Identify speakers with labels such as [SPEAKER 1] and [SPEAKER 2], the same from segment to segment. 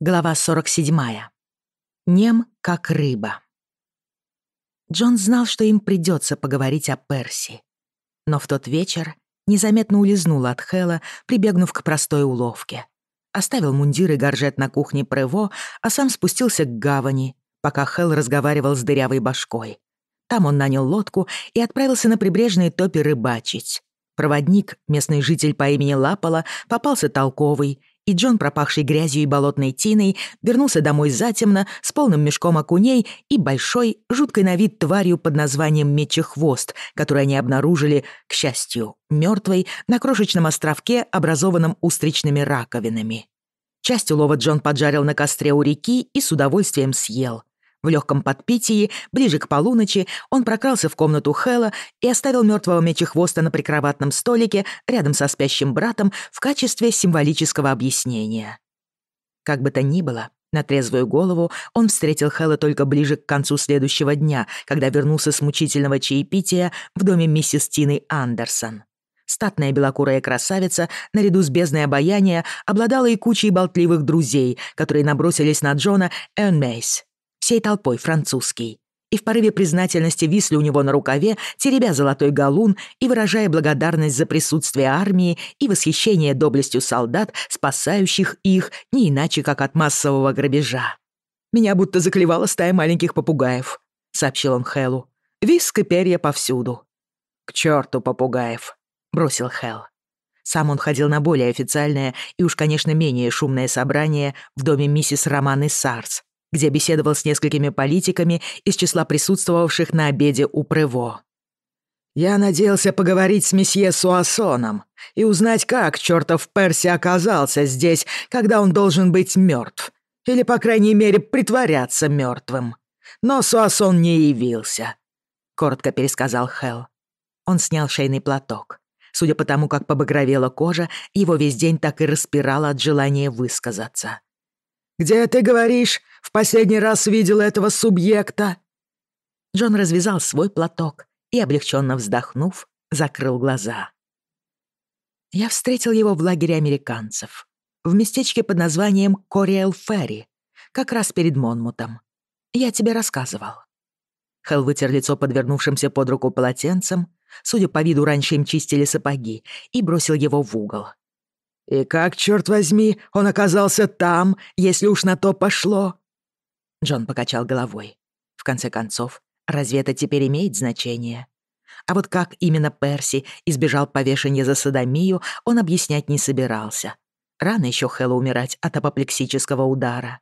[SPEAKER 1] Глава 47. Нем как рыба. Джон знал, что им придется поговорить о Перси. Но в тот вечер незаметно улизнул от Хэла, прибегнув к простой уловке. Оставил мундир и горжет на кухне Прево, а сам спустился к гавани, пока Хэл разговаривал с дырявой башкой. Там он нанял лодку и отправился на прибрежные топи рыбачить. Проводник, местный житель по имени Лапала, попался толковый и Джон, пропахший грязью и болотной тиной, вернулся домой затемно с полным мешком окуней и большой, жуткой на вид тварью под названием Мечехвост, которую они обнаружили, к счастью, мертвой на крошечном островке, образованном устричными раковинами. Часть улова Джон поджарил на костре у реки и с удовольствием съел. В легком подпитии, ближе к полуночи, он прокрался в комнату Хэла и оставил мертвого мечехвоста на прикроватном столике рядом со спящим братом в качестве символического объяснения. Как бы то ни было, на трезвую голову он встретил Хэла только ближе к концу следующего дня, когда вернулся с мучительного чаепития в доме миссис Тины Андерсон. Статная белокурая красавица, наряду с бездной обаяния, обладала и кучей болтливых друзей, которые набросились на Джона Энмейс, всей толпой французский, и в порыве признательности висли у него на рукаве, теребя золотой галун и выражая благодарность за присутствие армии и восхищение доблестью солдат, спасающих их не иначе, как от массового грабежа. «Меня будто заклевала стая маленьких попугаев», — сообщил он Хэлу. «Виск и перья повсюду». «К черту попугаев», — бросил Хэл. Сам он ходил на более официальное и уж, конечно, менее шумное собрание в доме миссис Романы Сарс, где беседовал с несколькими политиками из числа присутствовавших на обеде у Прево. «Я надеялся поговорить с месье Суассоном и узнать, как чертов Перси оказался здесь, когда он должен быть мертв, или, по крайней мере, притворяться мертвым. Но Суассон не явился», — коротко пересказал Хелл. Он снял шейный платок. Судя по тому, как побагровела кожа, его весь день так и распирало от желания высказаться. «Где, ты говоришь, в последний раз видел этого субъекта?» Джон развязал свой платок и, облегченно вздохнув, закрыл глаза. Я встретил его в лагере американцев, в местечке под названием Кориэл Ферри, как раз перед Монмутом. Я тебе рассказывал. Хелл вытер лицо подвернувшимся под руку полотенцем, судя по виду, раньше им чистили сапоги, И как, черт возьми, он оказался там, если уж на то пошло?» Джон покачал головой. В конце концов, разве это теперь имеет значение? А вот как именно Перси избежал повешения за садомию, он объяснять не собирался. Рано еще Хэлло умирать от апоплексического удара.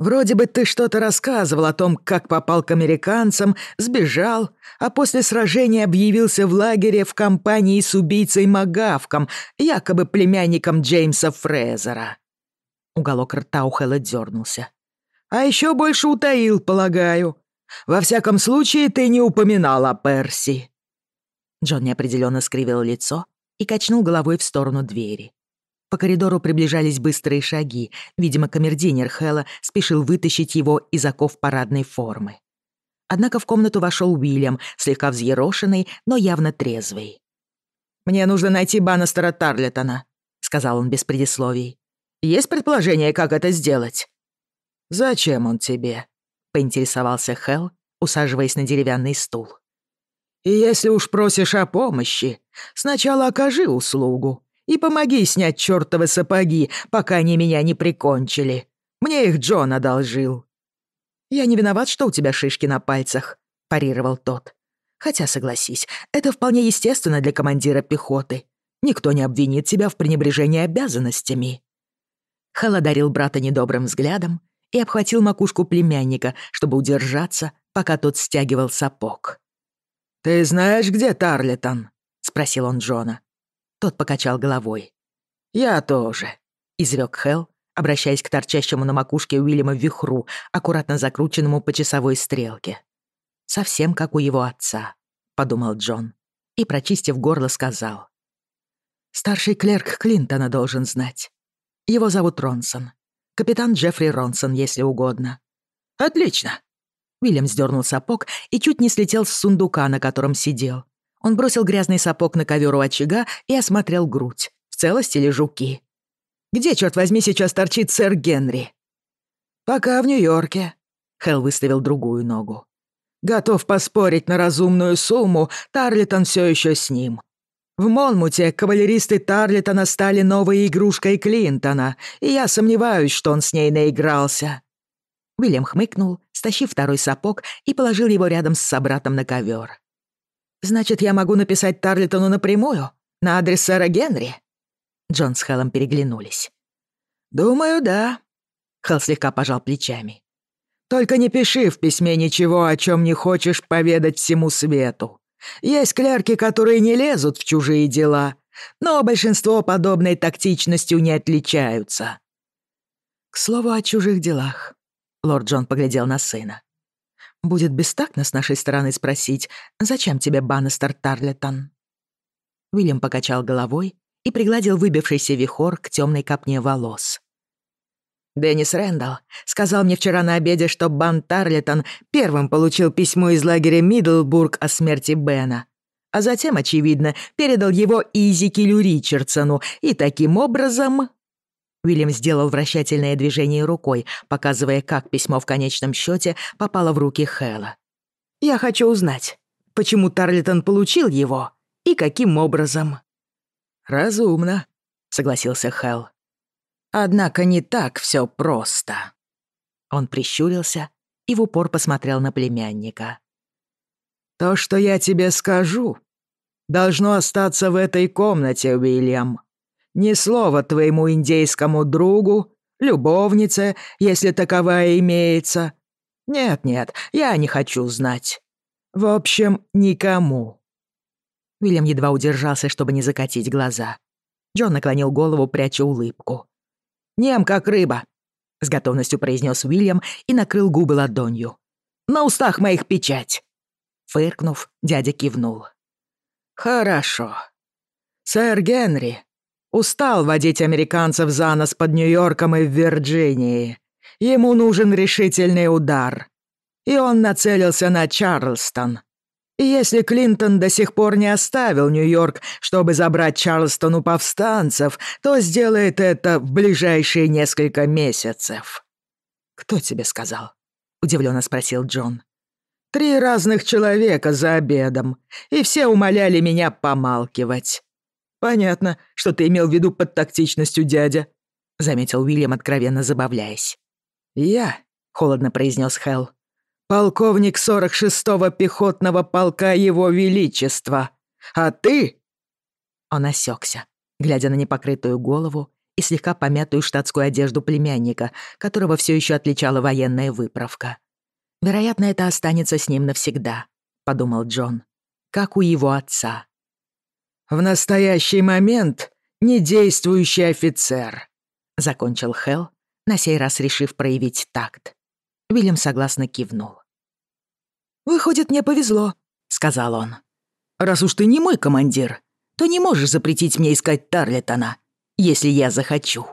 [SPEAKER 1] Вроде бы ты что-то рассказывал о том, как попал к американцам, сбежал, а после сражения объявился в лагере в компании с убийцей Магавком, якобы племянником Джеймса Фрезера. Уголок рта у Хэлла дернулся. А еще больше утаил, полагаю. Во всяком случае, ты не упоминал о Перси. Джон неопределенно скривил лицо и качнул головой в сторону двери. По коридору приближались быстрые шаги. Видимо, камердинер Хэлла спешил вытащить его из оков парадной формы. Однако в комнату вошел Уильям, слегка взъерошенный, но явно трезвый. «Мне нужно найти Баннестера Тарлетона», — сказал он без предисловий. «Есть предположение, как это сделать?» «Зачем он тебе?» — поинтересовался Хелл, усаживаясь на деревянный стул. «И если уж просишь о помощи, сначала окажи услугу и помоги снять чертовы сапоги, пока они меня не прикончили. Мне их Джон одолжил». «Я не виноват, что у тебя шишки на пальцах», — парировал тот. «Хотя, согласись, это вполне естественно для командира пехоты. Никто не обвинит тебя в пренебрежении обязанностями». Хэл одарил брата недобрым взглядом и обхватил макушку племянника, чтобы удержаться, пока тот стягивал сапог. «Ты знаешь, где Тарлетон?» — спросил он Джона. Тот покачал головой. «Я тоже», — извёк Хелл, обращаясь к торчащему на макушке Уильяма вихру, аккуратно закрученному по часовой стрелке. «Совсем как у его отца», — подумал Джон и, прочистив горло, сказал. «Старший клерк Клинтона должен знать. Его зовут Ронсон. Капитан Джеффри Ронсон, если угодно». «Отлично!» Уильям сдернул сапог и чуть не слетел с сундука, на котором сидел, он бросил грязный сапог на ковер у очага и осмотрел грудь, в целости ли жуки. «Где, черт возьми, сейчас торчит сэр Генри?» «Пока в Нью-Йорке», — Хелл выставил другую ногу. «Готов поспорить на разумную сумму, Тарлитон все еще с ним. В Монмуте кавалеристы Тарлитона стали новой игрушкой Клинтона, и я сомневаюсь, что он с ней наигрался». Уильям хмыкнул, стащив второй сапог и положил его рядом с собратом на ковер. «Значит, я могу написать Тарлитону напрямую, на адрес сэра Генри?» Джон с Хеллом переглянулись. «Думаю, да», — Хелл слегка пожал плечами. «Только не пиши в письме ничего, о чем не хочешь поведать всему свету. Есть клерки, которые не лезут в чужие дела, но большинство подобной тактичностью не отличаются». «К слову о чужих делах», — лорд Джон поглядел на сына. «Будет бестактно с нашей стороны спросить, зачем тебе Баннестер Тарлетон?» Уильям покачал головой и пригладил выбившийся вихор к темной копне волос. Деннис Рэндалл сказал мне вчера на обеде, что Бан Тарлетон первым получил письмо из лагеря Мидлбург о смерти Бена, а затем, очевидно, передал его Изикилю Ричардсону, и таким образом... Уильям сделал вращательное движение рукой, показывая, как письмо в конечном счете попало в руки Хэлла. «Я хочу узнать, почему Тарлитон получил его и каким образом». «Разумно», — согласился Хэл. «Однако не так все просто». Он прищурился и в упор посмотрел на племянника. «То, что я тебе скажу, должно остаться в этой комнате, Уильям», ни слова твоему индейскому другу, любовнице, если таковая имеется. Нет-нет, я не хочу знать. В общем, никому». Уильям едва удержался, чтобы не закатить глаза. Джон наклонил голову, пряча улыбку. «Нем, как рыба», — с готовностью произнес Уильям и накрыл губы ладонью. «На устах моих печать!» Фыркнув, дядя кивнул. «Хорошо. Сэр Генри, устал водить американцев за нос под Нью-Йорком и в Вирджинии. Ему нужен решительный удар. И он нацелился на Чарльстон, и если Клинтон до сих пор не оставил Нью-Йорк, чтобы забрать Чарльстон у повстанцев, то сделает это в ближайшие несколько месяцев». «Кто тебе сказал?» — удивленно спросил Джон. «Три разных человека за обедом, и все умоляли меня помалкивать». «Понятно, что ты имел в виду под тактичностью, дядя», — заметил Уильям, откровенно забавляясь. «Я», — холодно произнес Хелл, — «полковник 46-го пехотного полка Его Величества. А ты...» Он осекся, глядя на непокрытую голову и слегка помятую штатскую одежду племянника, которого все еще отличала военная выправка. «Вероятно, это останется с ним навсегда», — подумал Джон, — «как у его отца». «В настоящий момент недействующий офицер», — закончил Хелл, на сей раз решив проявить такт. Вильям согласно кивнул. «Выходит, мне повезло», — сказал он. «Раз уж ты не мой командир, то не можешь запретить мне искать Тарлетона, если я захочу».